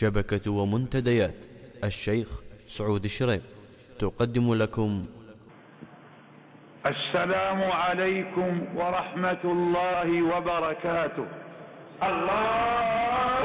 شبكة ومنتديات. الشيخ سعود الشريف تقدم لكم. السلام عليكم ورحمة الله وبركاته. الله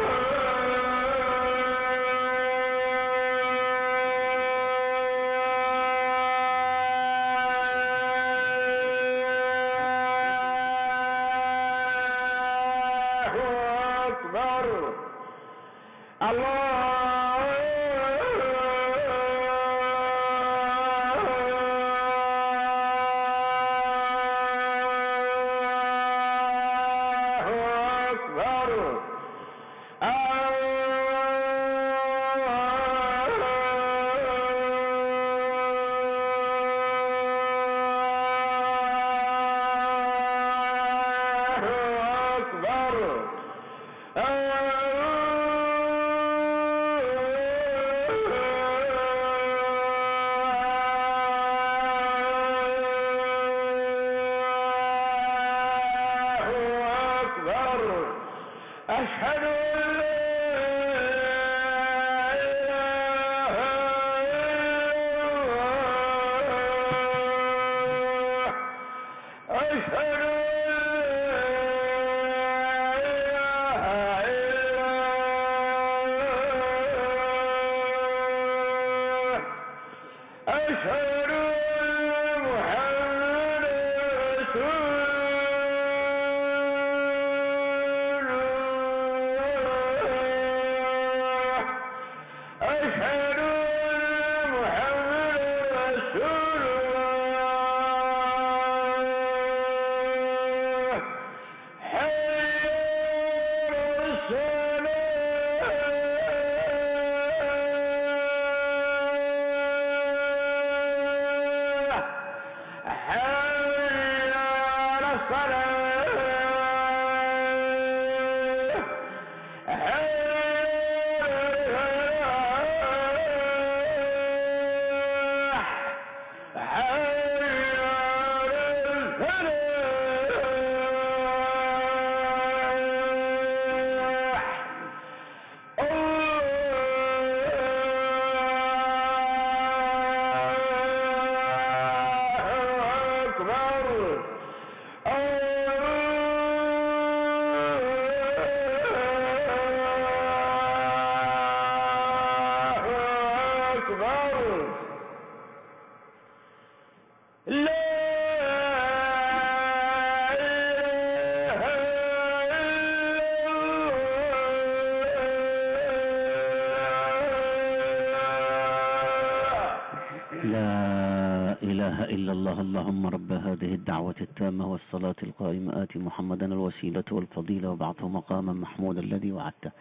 اللهم رب هذه الدعوة التامة والصلاة القائمة آت محمدا الوسيلة والفضيلة وبعثه مقاما محمودا الذي وعدته.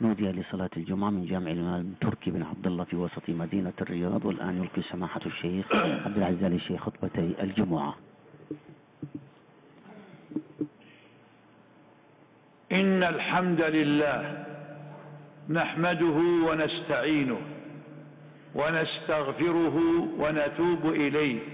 نودي لصلاة الجمعة من جامع الإمام تركي بن عبد الله في وسط مدينة الرياض والآن يلقي سماحة الشيخ عبد العزيز الشيخ خطبتي الجمعة. إن الحمد لله نحمده ونستعينه ونستغفره ونتوب إليه.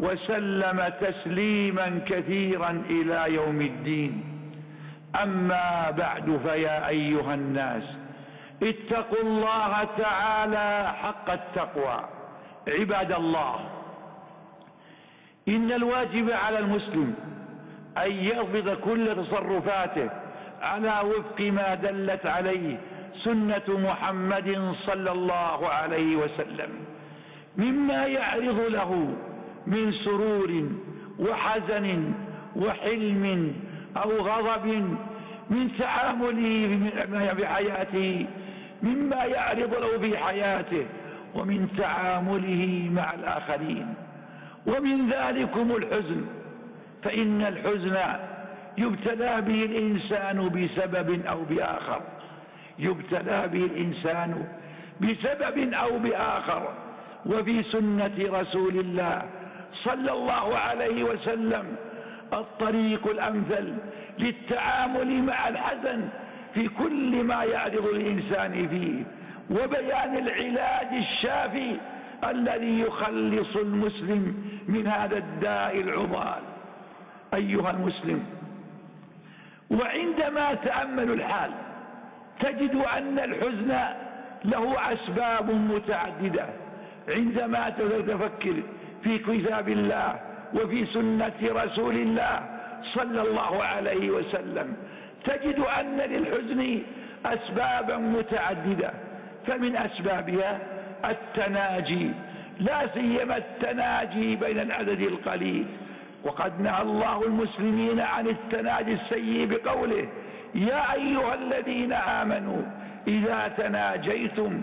وسلم تسليما كثيرا إلى يوم الدين. أما بعد فيا أيها الناس اتقوا الله تعالى حق التقوى. عباد الله إن الواجب على المسلم أن يضبط كل تصرفاته على وفق ما دلت عليه سنة محمد صلى الله عليه وسلم مما يعرض له من سرور وحزن وحلم أو غضب من تعامله بحياته مما يعرض له في حياته ومن تعامله مع الآخرين. ومن ذلكم الحزن فإن الحزن يبتلى به الإنسان بسبب أو بآخر. يبتلى به الإنسان بسبب أو بآخر. وفي سنة رسول الله صلى الله عليه وسلم الطريق الأمثل للتعامل مع الحزن في كل ما يعرض الإنسان فيه وبيان العلاج الشافي الذي يخلص المسلم من هذا الداء العضال. أيها المسلم وعندما تأمل الحال تجد أن الحزن له أسباب متعددة. عندما تفكر في كتاب الله وفي سنة رسول الله صلى الله عليه وسلم. تجد أن للحزن أسبابا متعددة فمن أسبابها التناجي لا سيما التناجي بين العدد القليل. وقد نهى الله المسلمين عن التناجي السيء بقوله يا أيها الذين آمنوا إذا تناجيتم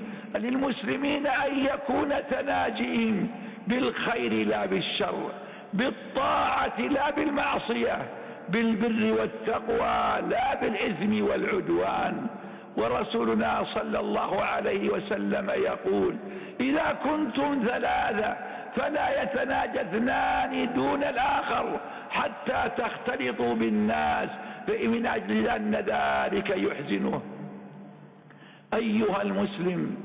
للمسلمين أن يكون تناجيهم بالخير لا بالشر بالطاعة لا بالمعصية بالبر والتقوى لا بالإثم والعدوان. ورسولنا صلى الله عليه وسلم يقول إذا كنتم ثلاثة فلا يتناجى اثنان دون الآخر حتى تختلطوا بالناس من أجل أن ذلك يحزنه. أيها المسلم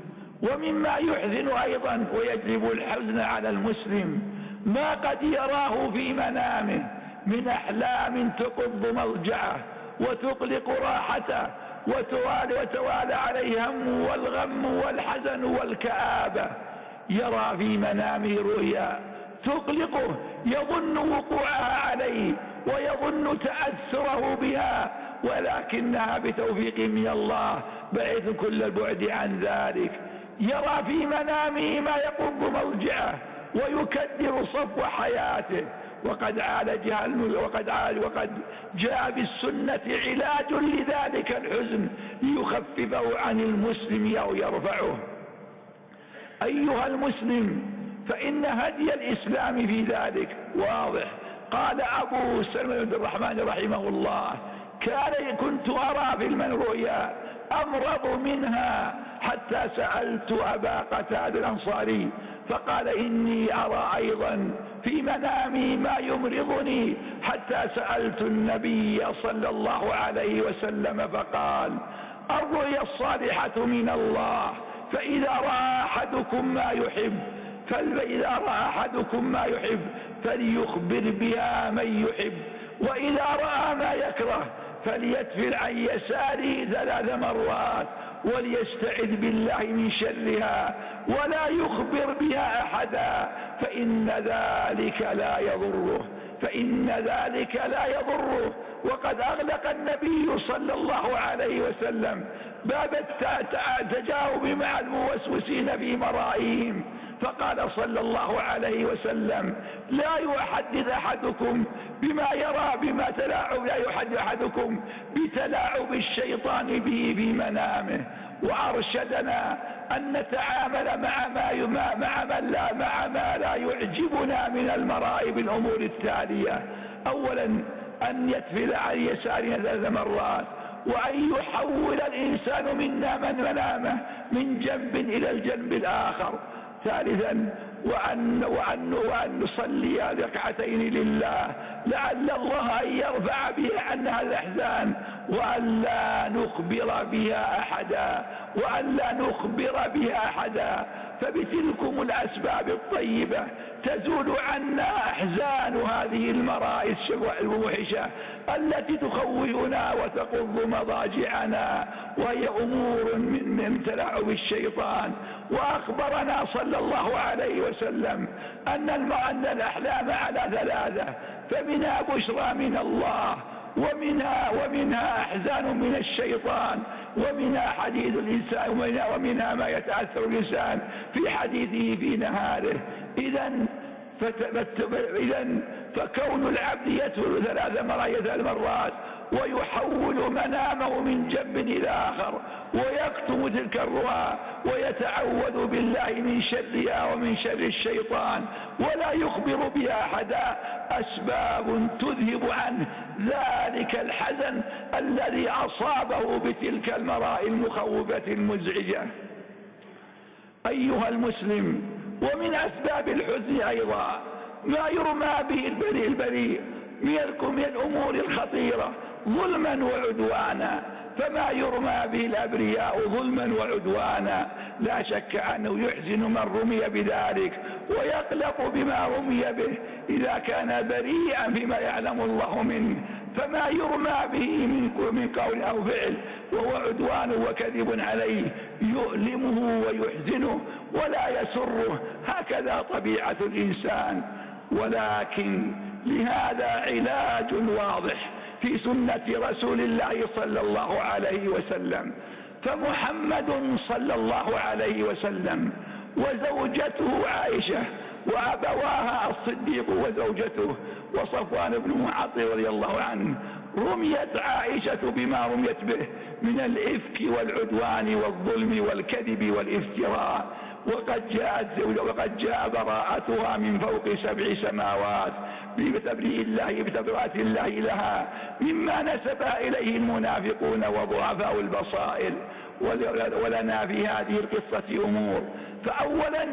ومما يحزن أيضا ويجلب الحزن على المسلم ما قد يراه في منامه من أحلام تقض مرجعه وتقلق راحته وتوالي وتوالى عليه هم والغم والحزن والكآبة. يرى في منامه رؤيا تقلقه يظن وقوعها عليه ويظن تأثره بها ولكنها بتوفيق من الله بعيد كل البعد عن ذلك. يرى في منامه ما يقض مرجعه ويكدر صفو حياته. وقد عالجها وقد عالج وقد جاء بالسنة علاج لذلك الحزن ليخففه عن المسلم أو يرفعه. أيها المسلم فإن هدي الإسلام في ذلك واضح. قال أبو سلمة بن الرحمن رحمه الله كان كنت أرى في المن رؤيا أمرض منها حتى سألت أبا قتاد الأنصاري فقال إني أرى أيضا في منامي ما يمرضني. حتى سألت النبي صلى الله عليه وسلم فقال الرؤيا الصالحة من الله فإذا رأى أحدكم ما يحب فإذا رأى أحدكم ما يحب فليخبر بها من يحب وإذا رأى ما يكره فليتفل عن يساره ثلاث مرات. وليستعذ بالله من شرها ولا يخبر بها أحدا فإن ذلك لا يضره فإن ذلك لا يضره. وقد أغلق النبي صلى الله عليه وسلم باب التجاوب مع الموسوسين في مرائهم فقال صلى الله عليه وسلم لا يحدث أحدكم بما يرى بما تلاعب لا يحدث أحدكم بتلاعب الشيطان به في منامه وأرشدنا أن نتعامل مع ما مع من لا مع ما لا يعجبنا من المرائب الأمور التالية. أولا أن يتفل عن يسارنا ثلاث مرات وأن يحول الإنسان منا من منامه من جنب إلى الجنب الآخر. ثالثا وأن, وأن, وأن نصلي ركعتين لله لعل الله أن يرفع بها عنها الأحزان وأن لا نخبر بها أحدا وأن لا نخبر بها أحدا. فبتلكم الأسباب الطيبة. تزول عنا أحزان هذه المرائس الوحشة التي تخوفنا وتقض مضاجعنا وهي أمور من, من تلاعب الشيطان. وأخبرنا صلى الله عليه وسلم أن, أن الأحلام على ثلاثة فمنها بشرى من الله. ومنها ومنها أحزان من الشيطان ومنها حديث الإنسان ومنها ما يتأثر الإنسان في حديثه في نهاره. إذا فكون العبد يتول ثلاث مرات ثلاث مرات ويحول منامه من جنب إلى آخر ويكتم تلك الرؤى ويتعوذ بالله من شرها ومن شر الشيطان ولا يخبر بها أحدا. أسباب تذهب عنه. ذلك الحزن الذي أصابه بتلك المراء المخوفة المزعجة. أيها المسلم ومن أسباب الحزن أيضا ما يرمى به البريء البريء من الأمور الخطيرة. ظلما وعدوانا فما يرمى به الأبرياء ظلما وعدوانا. لا شك أنه يحزن من رمي بذلك ويقلق بما رمي به إذا كان بريئا فيما يعلم الله منه. فما يرمى به من قول أو فعل وهو عدوان وكذب عليه يؤلمه ويحزنه ولا يسره. هكذا طبيعة الإنسان. ولكن لهذا علاج واضح. في سنة رسول الله صلى الله عليه وسلم فمحمد صلى الله عليه وسلم وزوجته عائشة وأبواها الصديق وزوجته وصفوان بن معطي رضي الله عنه. رميت عائشة بما رميت به من الإفك والعدوان والظلم والكذب والإفتراء. وقد جاءت وقد جاء براءتها من فوق سبع سماوات بتبريء الله بتبرئة الله لها مما نسب إليه المنافقون وضعفاء البصائر ولنا في هذه القصة أمور. فأولا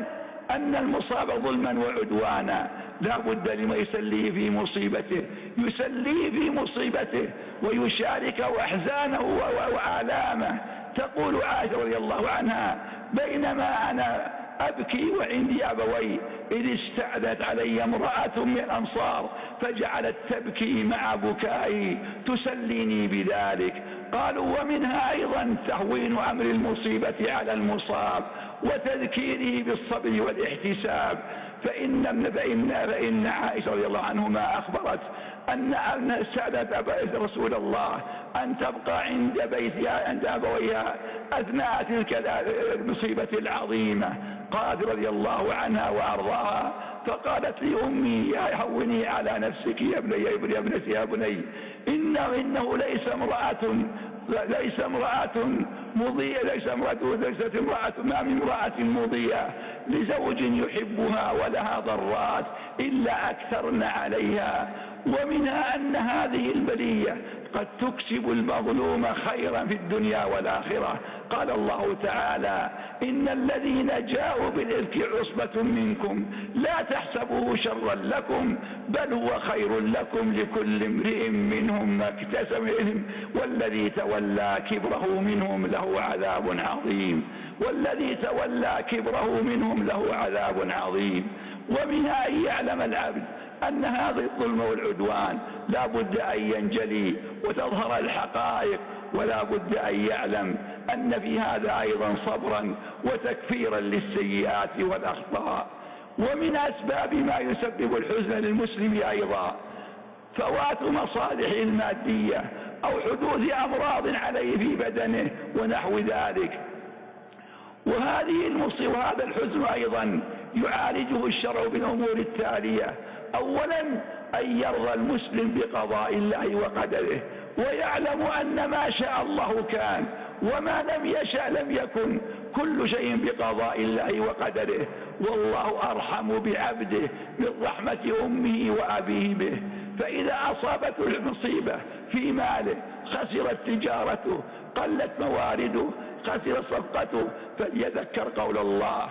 أن المصاب ظلما وعدوانا. لا بد لما يسليه في مصيبته يسليه في مصيبته ويشارك أحزانه وآلامه. تقول عائشة رضي الله عنها بينما أنا أبكي وعندي أبوي إذ استعدت علي امرأة من الأنصار فجعلت تبكي مع بكائي تسليني بذلك. قالوا ومنها أيضا تهوين أمر المصيبة على المصاب وتذكيره بالصبر والاحتساب. فإن, فإن, فإن عائشة رضي الله عنهما أخبرت أن أن سألت رسول الله أن تبقى عند بيتها عند أبويها أثناء تلك المصيبة العظيمة. قالت رضي الله عنها وأرضاها فقالت لي أمي يا هوني على نفسك يا بني يا ابني يا ابنتي يا بني. إنه, إنه ليس امرأة ليس امرأة مضية ليس امرأة ليست امرأة ما من امرأة مضية. لزوج يحبها ولها ضرات إلا أكثرن عليها. ومنها أن هذه البلية قد تكسب المظلوم خيرا في الدنيا والآخرة. قال الله تعالى إن الذين جاءوا بالإذك عصبة منكم لا تحسبوه شرا لكم بل هو خير لكم لكل امرئ منهم ما اكتسب والذي تولى كبره منهم له عذاب عظيم. والذي تولى كبره منهم له عذاب عظيم. ومنها أن يعلم العبد أن هذا الظلم والعدوان لا بد أن ينجلي وتظهر الحقائق ولا بد أن يعلم أن في هذا أيضا صبرا وتكفيرا للسيئات والأخطاء. ومن أسباب ما يسبب الحزن للمسلم أيضا فوات مصالحه المادية أو حدوث أمراض عليه في بدنه ونحو ذلك. وهذه المصيبة وهذا الحزن أيضا يعالجه الشرع بالأمور التالية. أولا أن يرضى المسلم بقضاء الله وقدره ويعلم أن ما شاء الله كان وما لم يشاء لم يكن كل شيء بقضاء الله وقدره. والله أرحم بعبده من رحمة أمه وأبيه به. فإذا أصابته المصيبة في ماله خسرت تجارته قلت موارده خسرت صفقته فليذكر قول الله.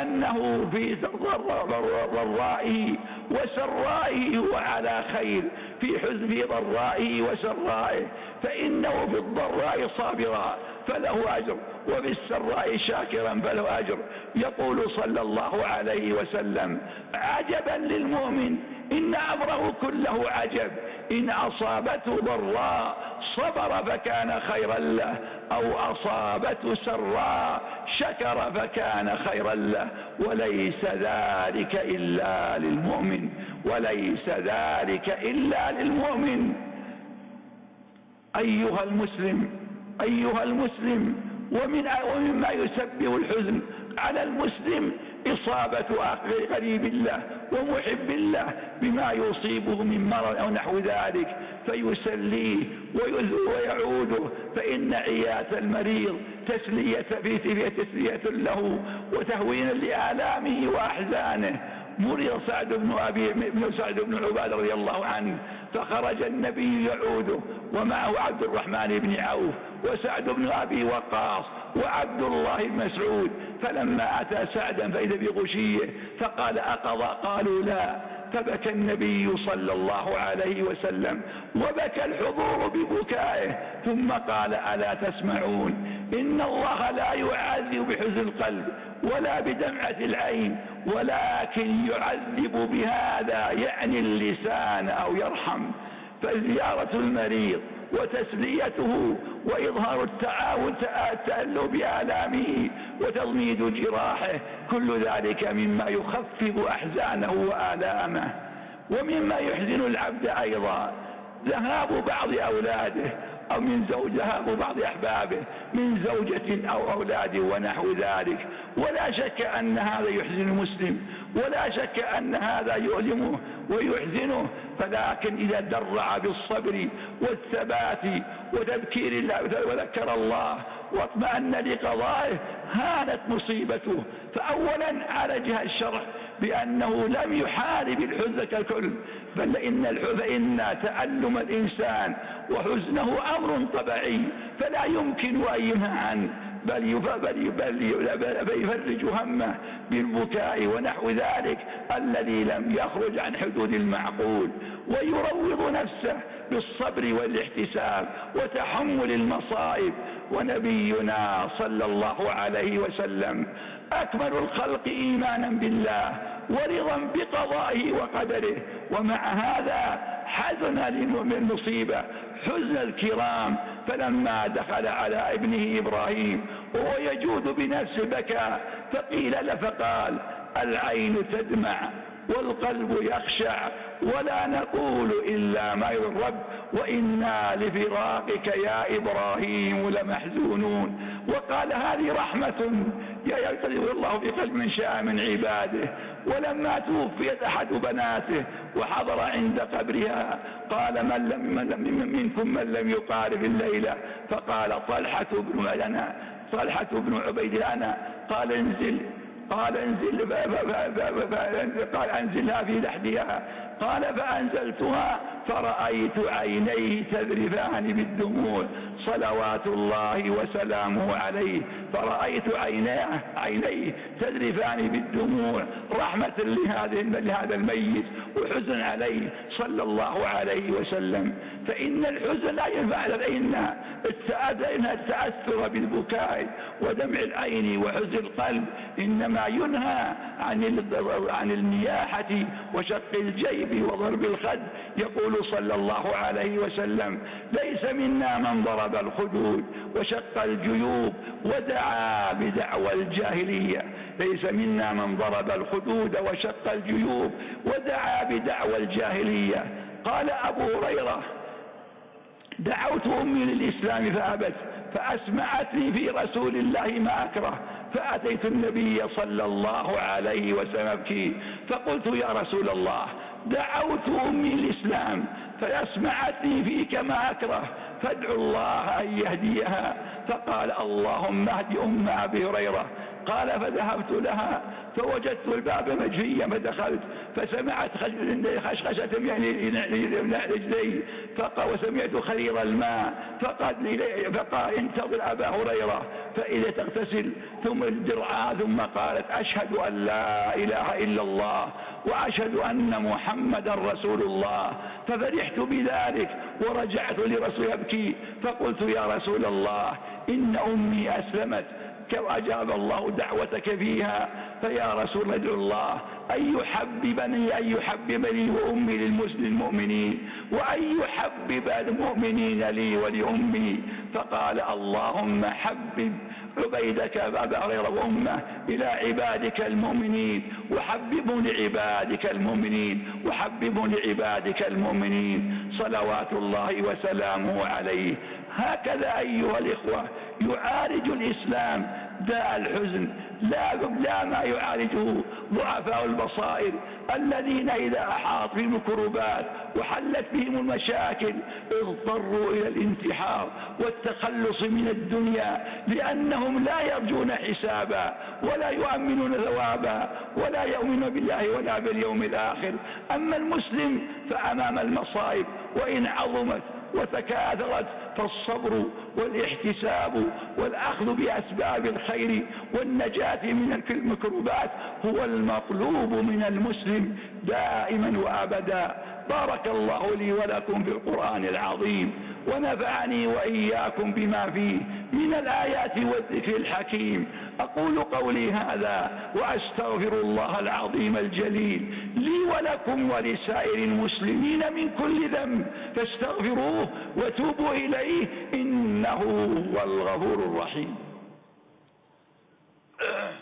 أنه في ضرائه وسرائه هو على خير في حزن ضرائه وسرائه فإنه في الضراء صابرا فله أجر وفي السراء شاكرا فله أجر يقول صلى الله عليه وسلم عجبا للمؤمن إن أمره كله عجب إن أصابته ضراء صبر فكان خيرا له أو أصابته سراء شكر فكان خيرا له. وليس ذلك إلا للمؤمن وليس ذلك إلا للمؤمن. أيها المسلم أيها المسلم ومن ومما يسبب الحزن على المسلم إصابة قريب الله ومحب الله بما يصيبه من مرض أو نحو ذلك فيسليه ويعوده فإن عياة المريض تسلية في تسلية له وتهوين لآلامه وأحزانه. مرض سعد بن أبي بن سعد بن عباد رضي الله عنه فخرج النبي يعوده ومعه عبد الرحمن بن عوف وسعد بن أبي وقاص وعبد الله بن مسعود فلما أتى سعدا فإذا بغشيه فقال أقضى؟ قالوا لا. فبكى النبي صلى الله عليه وسلم وبكى الحضور ببكائه ثم قال ألا تسمعون؟ إن الله لا يعذب بحزن القلب ولا بدمعة العين ولكن يعذب بهذا يعني اللسان أو يرحم. فزيارة المريض وتسليته وإظهار التعاون التألو بآلامه وتضميد جراحه كل ذلك مما يخفض أحزانه وآلامه ومما يحزن العبد أيضا. ذهاب بعض أولاده أو من زوج ذهاب بعض أحبابه من زوجة أو أولاد ونحو ذلك. ولا شك أن هذا يحزن المسلم ولا شك أن هذا يؤلمه ويحزنه فلكن إذا درع بالصبر والثبات وتذكير الله وذكر الله واطمأن لقضائه هانت مصيبته. فأولا عالجها الشرع بأنه لم يحارب الحزن ككل بل إن فإن تألم الإنسان وحزنه أمر طبيعي فلا يمكن أن ينهى عنه. بل بل بل يفرج همه بالبكاء ونحو ذلك الذي لم يخرج عن حدود المعقول ويروض نفسه بالصبر والاحتساب وتحمل المصائب ونبينا صلى الله عليه وسلم أكمل الخلق إيمانا بالله ورضا بقضائه وقدره. ومع هذا حزن للمصيبة حزن الكرام فلما دخل على ابنه إبراهيم وهو يجود بنفسه بكى فقيل له فقال العين تدمع. والقلب يخشع ولا نقول إلا ما الرب وإنا لفراقك يا إبراهيم لمحزونون. وقال هذه رحمة يلتزم الله في قلب من شاء من عباده. ولما توفيت أحد بناته وحضر عند قبرها قال من لم من لم منكم من لم يقارب الليلة؟ فقال طلحة بن لنا طلحة بن عبيد لنا قال انزل. قال انزل قال انزلها في لحدها قال فأنزلتها فرأيت عينيه تذرفان بالدموع صلوات الله وسلامه عليه. فرأيت عينيه, عينيه تذرفان بالدموع. رحمة لهذا, لهذا الميت وحزن عليه صلى الله عليه وسلم. فإن الحزن لا ينفع لدينا التأثر بالبكاء ودمع العين وحزن القلب إنما ينهى عن عن النياحة وشق الجيب وضرب الخد يقول صلى الله عليه وسلم ليس منا من ضرب الخدود وشق الجيوب ودعا بدعوى الجاهلية. ليس منا من ضرب الخدود وشق الجيوب ودعا بدعوى الجاهلية. قال أبو هريرة دعوت أمي للإسلام فأبت فأسمعتني في رسول الله ما أكره فأتيت النبي صلى الله عليه وسلم فقلت يا رسول الله دعوت أمي الإسلام فأسمعتني فيك ما أكره فادعو الله أن يهديها. فقال اللهم اهد أم أبي هريرة. قال فذهبت لها فوجدت الباب مجهيا فدخلت فسمعت خشخشة يعني رجلي. وسمعت خرير الماء. فقال فقال انتظر أبا هريرة فإذا تغتسل ثم الدرعا ثم قالت أشهد أن لا إله إلا الله. وأشهد أن محمدا رسول الله ففرحت بذلك ورجعت لرسول يبكي فقلت يا رسول الله إن أمي أسلمت وأجاب الله دعوتك فيها؟ فيا رسول الله أن يحببني أن يحببني وأمي للمؤمنين وأن يحبب المؤمنين لي ولأمي. فقال اللهم حبب عبيدك أبا هريرة وأمه إلى عبادك المؤمنين وحببوا لعبادك المؤمنين وحببوا لعبادك المؤمنين. صلوات الله وسلامه عليه. هكذا أيها الإخوة يعالج الإسلام داء الحزن لا, لا ما يعالجه ضعفاء البصائر الذين إذا أحاط بهم الكربات وحلت بهم المشاكل اضطروا إلى الانتحار والتخلص من الدنيا لأنهم لا يرجون حسابا ولا يؤمنون ثوابا ولا يؤمنون بالله ولا باليوم الآخر. أما المسلم فأمام المصائب وإن عظمت وتكاثرت فالصبر والاحتساب والأخذ بأسباب الخير والنجاة من المكروبات هو المطلوب من المسلم دائما وأبدا. بارك الله لي ولكم في القرآن العظيم. ونفعني وإياكم بما فيه من الآيات والذكر الحكيم. أقول قولي هذا وأستغفر الله العظيم الجليل لي ولكم ولسائر المسلمين من كل ذنب. فاستغفروه وتوبوا إليه إنه هو الغفور الرحيم.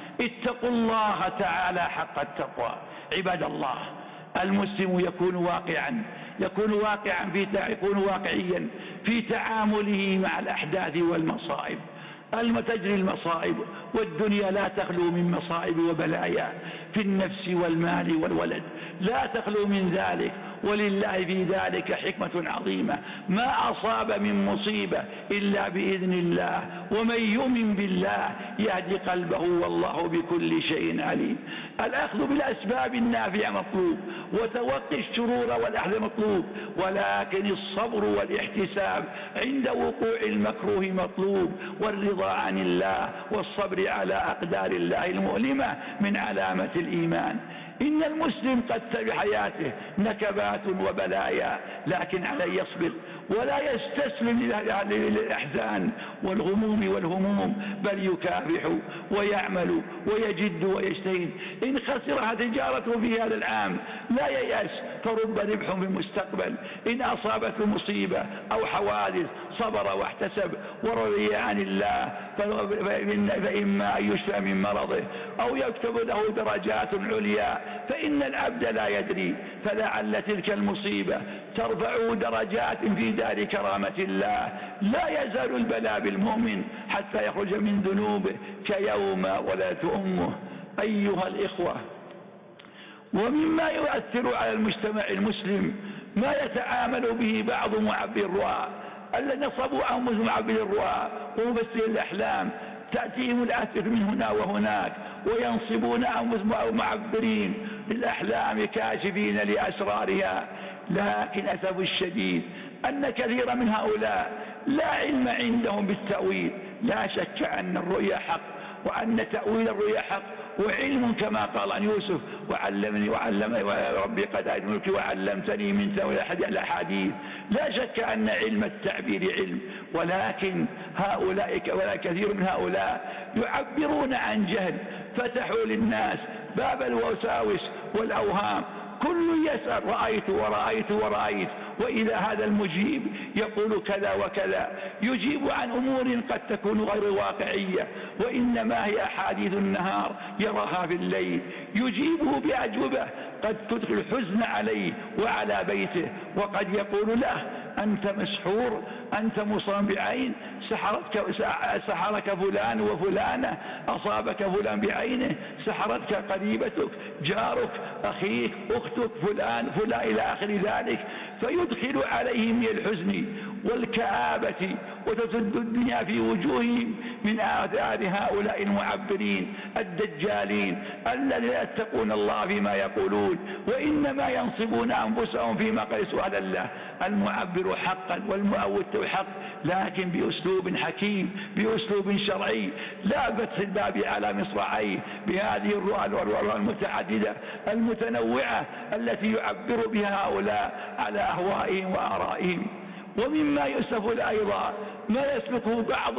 اتقوا الله تعالى حق التقوى. عباد الله المسلم يكون واقعا يكون واقعا في يكون واقعيا في تعامله مع الأحداث والمصائب. تجري المصائب والدنيا لا تخلو من مصائب وبلايا في النفس والمال والولد. لا تخلو من ذلك. ولله في ذلك حكمة عظيمة. ما أصاب من مصيبة إلا بإذن الله. ومن يؤمن بالله يهدي قلبه والله بكل شيء عليم. الأخذ بالأسباب النافعة مطلوب وتوقي الشرور والأحزان مطلوب ولكن الصبر والاحتساب عند وقوع المكروه مطلوب. والرضا عن الله والصبر على أقدار الله المؤلمة من علامة الإيمان. إن المسلم قد في حياته نكبات وبلايا لكن عليه يصبر. ولا يستسلم للأحزان والغموم والهموم بل يكافح ويعمل ويجد ويجتهد. إن خسرها تجارته في هذا العام لا ييأس فرب ربح في المستقبل. إن أصابته مصيبة أو حوادث صبر واحتسب ورضي عن الله فإما أن يشفى من مرضه أو يكتب له درجات عليا فإن العبد لا يدري فلعل تلك المصيبة ترفع درجات في دار كرامة الله. لا يزال البلاء بالمؤمن حتى يخرج من ذنوبه كيوم ولدت أمه. أيها الإخوة ومما يؤثر على المجتمع المسلم ما يتعامل به بعض معبي الرؤى الذين نصبوا أنفسهم معبي الرؤى ومفسري الأحلام تأتيهم الآثر من هنا وهناك وينصبون أنفسهم معبرين للأحلام كاشفين لأسرارها. لكن أسف الشديد أن كثيرا من هؤلاء لا علم عندهم بالتأويل. لا شك أن الرؤيا حق وأن تأويل الرؤيا حق وعلم كما قال عن يوسف وعلمني وعلم ربي قد أدمك وعلمتني من تأويل الأحاديث. لا شك أن علم التعبير علم ولكن هؤلاء ولا كثير من هؤلاء يعبرون عن جهل. فتحوا للناس باب الوساوس والأوهام. كل يسأل رأيت ورأيت ورأيت. وإلى هذا المجيب يقول كذا وكذا. يجيب عن أمور قد تكون غير واقعية وإنما هي أحاديث النهار يراها في الليل. يجيبه بأجوبة قد تدخل الحزن عليه وعلى بيته وقد يقول له أنت مسحور أنت مصاب بعين سحرتك, سحرك فلان وفلانة أصابك فلان بعينه سحرتك قريبتك جارك أخيك أختك فلان فلان إلى آخر ذلك فيدخل عليهم من الحزن. والكآبة وتسد الدنيا في وجوههم من آثار هؤلاء المعبرين الدجالين الذين يتقون الله فيما يقولون وإنما ينصبون أنفسهم فيما قيسوا على الله. المعبر حقا والمؤول حق لكن بأسلوب حكيم بأسلوب شرعي. لا فتح الباب على مصراعيه بهذه الرؤى المتعددة المتنوعة التي يعبر بها هؤلاء على أهوائهم وآرائهم. ومما يؤسف أيضا ما يسلكه بعض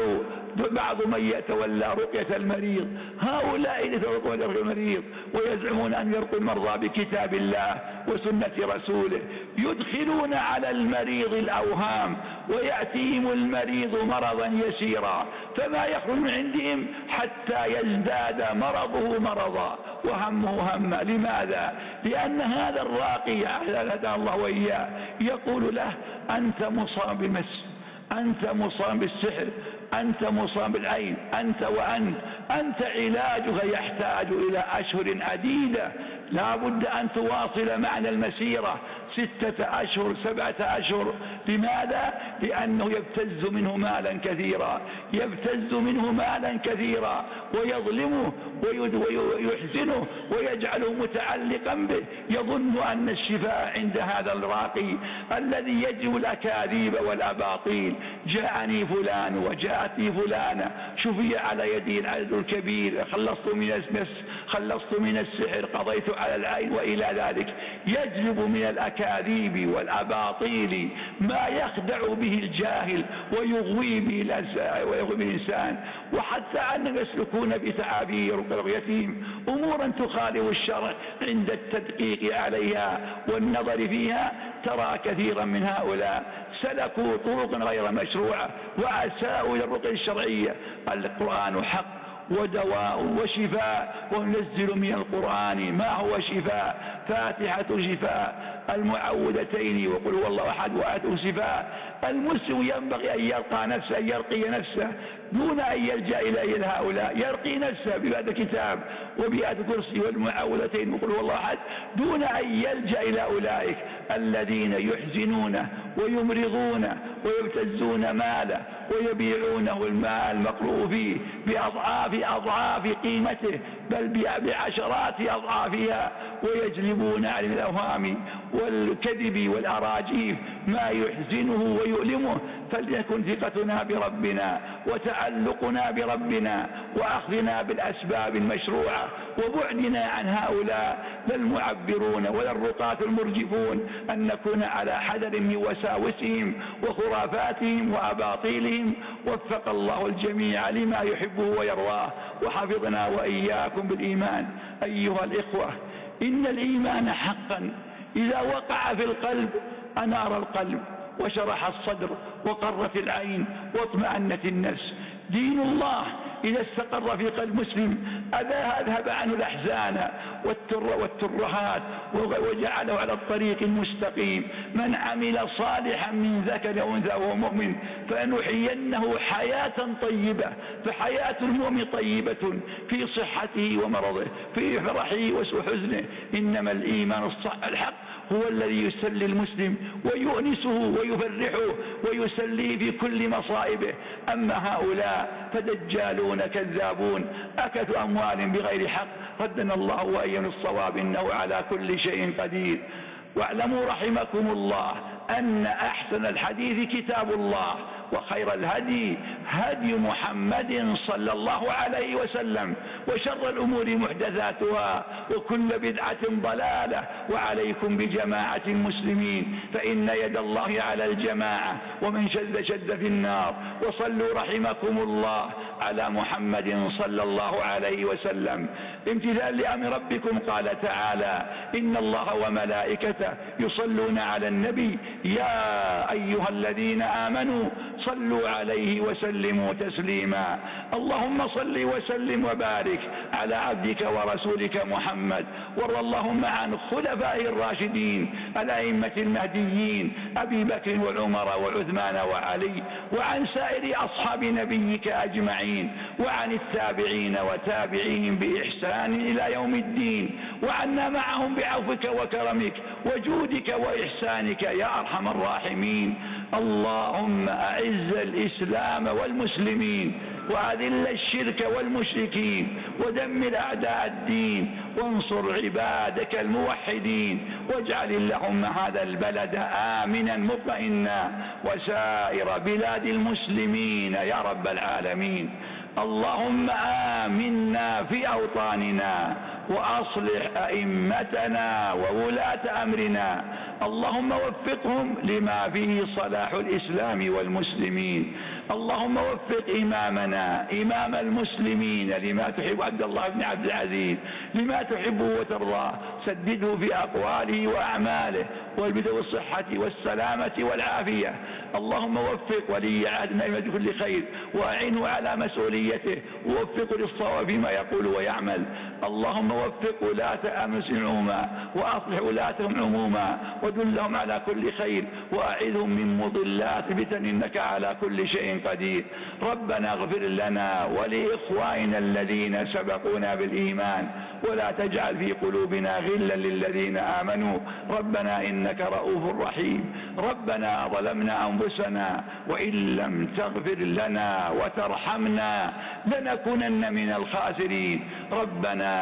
بعض من يتولى رقية المريض. هؤلاء يتوقعون رقية المريض ويزعمون أن يرقوا المرضى بكتاب الله وسنة رسوله. يدخلون على المريض الأوهام ويأتيهم المريض مرضا يسيرا. فما يخرج من عندهم حتى يزداد مرضه مرضا وهمه هما لماذا؟ لأن هذا الراقي هدى الله وإياه. يقول له أنت مصاب بالمس أنت مصاب بالسحر أنت مصاب بالعين أنت وأنت أنت علاجك يحتاج إلى أشهر عديدة لا بد أن تواصل معنا المسيرة ستة أشهر سبعة أشهر. لماذا؟ لأنه يبتز منه مالا كثيرا يبتز منه مالا كثيرا ويظلمه ويحزنه ويجعله متعلقا به. يظن أن الشفاء عند هذا الراقي الذي يجب الأكاذيب والأباطيل. جاءني فلان وجاءتني فلانة. شفي على يدي العدد الكبير. خلصت من النس خلصت من السحر قضيت على العين وإلى ذلك. يجلب من الأكاذيب والأباطيل ما يخدع به الجاهل ويغوي به الإنسان وحتى أنهم يسلكون بتعابير رؤيتهم أمورا تخالف الشرع عند التدقيق عليها والنظر فيها. ترى كثيرا من هؤلاء سلكوا طرقا غير مشروعة وأساءوا إلى الرقية الشرعية. القرآن حق. ودواء وشفاء وننزل من القرآن ما هو شفاء؟ فاتحة شفاء. المعودتين وقل هو الله أحد وآته شفاء. المسلم ينبغي أن يرقى نفسه أن يرقي نفسه دون أن يلجأ إلى هؤلاء. يرقي نفسه بهذا الكتاب وبهذا الكرسي والمعوذتين وقل هو الله أحد دون أن يلجأ إلى أولئك. الذين يحزنونه ويمرضونه ويبتزون ماله ويبيعونه المال المقروء فيه بأضعاف أضعاف قيمته بل بعشرات أضعافها ويجلبون عن الأوهام والكذب والأراجيف ما يحزنه ويؤلمه. فليكن ثقتنا بربنا وتعلقنا بربنا وأخذنا بالأسباب المشروعة وبعدنا عن هؤلاء لا المعبرون ولا الرقاة المرجفون أن نكون على حذر من وساوسهم وخرافاتهم وأباطيلهم. وفق الله الجميع لما يحبه ويرواه وحفظنا وإياكم بالإيمان. أيها الإخوة إن الإيمان حقا. إذا وقع في القلب أنار القلب. وشرح الصدر وقرت العين واطمأنت النفس. دين الله إذا استقر في قلب مسلم أذهب عنه الأحزان والتر والترهات وجعله على الطريق المستقيم. من عمل صالحا من ذكر أو أنثى وهو مؤمن فنحيينه حياة طيبة. فحياة المؤمن طيبة في صحته ومرضه في فرحه وحزنه. إنما الإيمان الحق هو الذي يسلي المسلم ويؤنسه ويفرحه ويسليه في كل مصائبه. أما هؤلاء فدجالون كذابون أكثوا أموال بغير حق. ردنا الله وأين الصواب إنه على كل شيء قدير. واعلموا رحمكم الله أن أحسن الحديث كتاب الله. وخير الهدي هدي محمد صلى الله عليه وسلم وشر الأمور محدثاتها وكل بدعة ضلالة وعليكم بجماعة المسلمين فإن يد الله على الجماعة ومن شد شد في النار وصلوا رحمكم الله على محمد صلى الله عليه وسلم. امتثال لأمر ربكم قال تعالى إن الله وملائكته يصلون على النبي يا أيها الذين آمنوا صلوا عليه وسلموا تسليما. اللهم صل وسلم وبارك على عبدك ورسولك محمد. وارض اللهم عن خلفائه الراشدين الأئمة المهديين أبي بكر وعمر وعثمان وعلي وعن سائر أصحاب نبيك أجمعين. وعن التابعين وتابعيهم بإحسان إلى يوم الدين وعنا معهم بعفوك وكرمك وجودك وإحسانك يا أرحم الراحمين. اللهم أعز الإسلام والمسلمين وأذل الشرك والمشركين ودمر أعداء الدين وانصر عبادك الموحدين واجعل اللهم هذا البلد آمنا مطمئنا وسائر بلاد المسلمين يا رب العالمين. اللهم آمنا في أوطاننا وأصلح أئمتنا وولاة أمرنا. اللهم وفقهم لما فيه صلاح الإسلام والمسلمين. اللهم وفق إمامنا إمام المسلمين لما تحب. عبد الله بن عبد العزيز لما تحبه وترضاه سدده في أقواله وأعماله والبدء والصحة والسلامة والعافية. اللهم وفق ولي عهدنا بما كل خير وأعنه على مسؤوليته. ووفقه للصواب فيما يقول ويعمل. اللهم وفق ولاة أمس عموما وأصلح ولاتهم عموما ودلهم على كل خير وأعذهم من مضلات فتن إنك على كل شيء قدير. ربنا اغفر لنا ولإخواننا الذين سبقونا بالإيمان. ولا تجعل في قلوبنا غلا للذين آمنوا. ربنا إنك رؤوف رحيم. ربنا ظلمنا أنفسنا وإن لم تغفر لنا وترحمنا لنكونن من الخاسرين. ربنا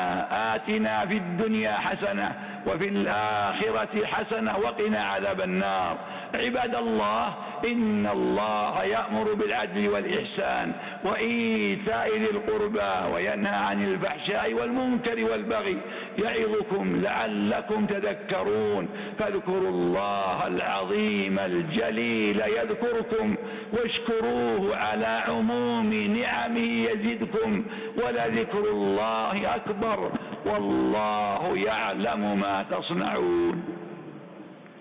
آتنا في الدنيا حسنة وفي الآخرة حسنة وقنا عذاب النار. عباد الله إن الله يأمر بالعدل والإحسان وإيتاء ذي القربى وينهى عن الفحشاء والمنكر والبغي يعظكم لعلكم تذكرون. فاذكروا الله العظيم الجليل يذكركم واشكروه على عموم نعمه يزدكم ولذكر الله أكبر والله يعلم ما تصنعون.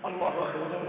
الله أكبر.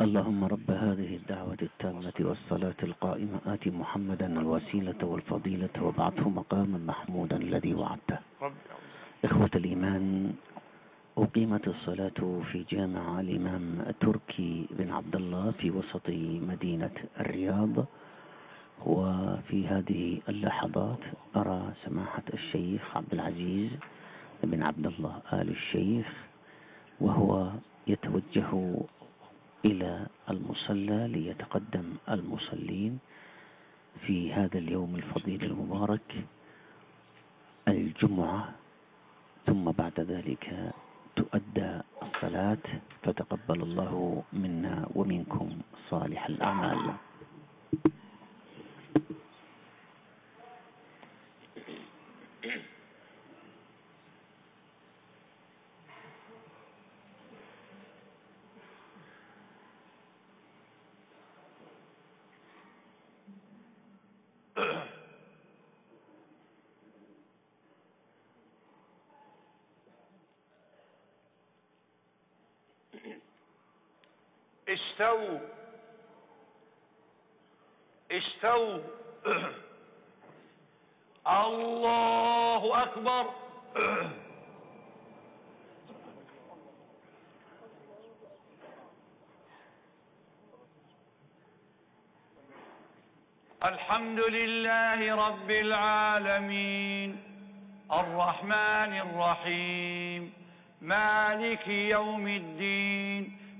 اللهم رب هذه الدعوة التامة والصلاة القائمة آت محمدا الوسيلة والفضيلة وابعثه مقاما محمودا الذي وعدته. إخوة الإيمان أقيمت الصلاة في جامع الإمام تركي بن عبد الله في وسط مدينة الرياض. وفي هذه اللحظات أرى سماحة الشيخ عبد العزيز بن عبد الله آل الشيخ وهو يتوجه إلى المصلى ليتقدم المصلين في هذا اليوم الفضيل المبارك الجمعة. ثم بعد ذلك تؤدى الصلاة. فتقبل الله منا ومنكم صالح الأعمال. استووا استووا الله أكبر. الحمد لله رب العالمين. الرحمن الرحيم. مالك يوم الدين.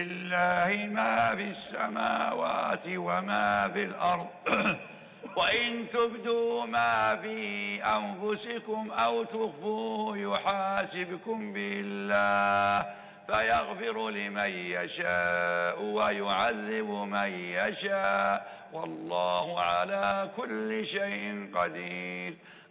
لله ما في السماوات وما في الأرض. وإن تبدوا ما في أنفسكم أو تخفوه يحاسبكم بالله فيغفر لمن يشاء ويعذب من يشاء. والله على كل شيء قدير.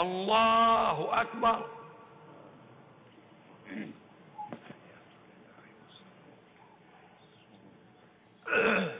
الله أكبر Ugh.